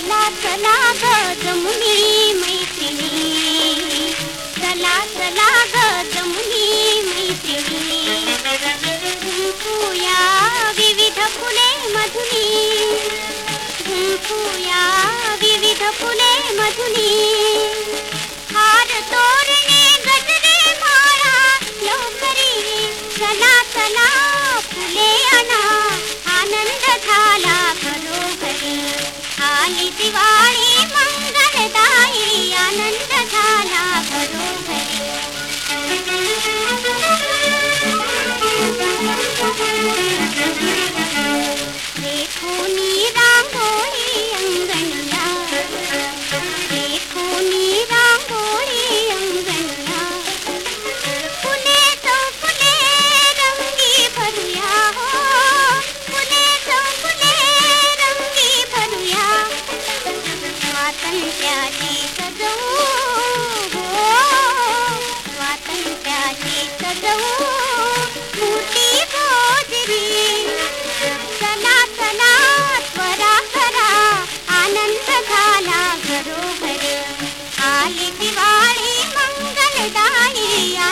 चला चला ग जमुनी मैत्रिणी चला चला ग जमुनी मैत्रिणी झुंपूया विविध फुले मधुनी. झुंपूया विविध फुले मधुनी. हार तोरणे चला चला फुले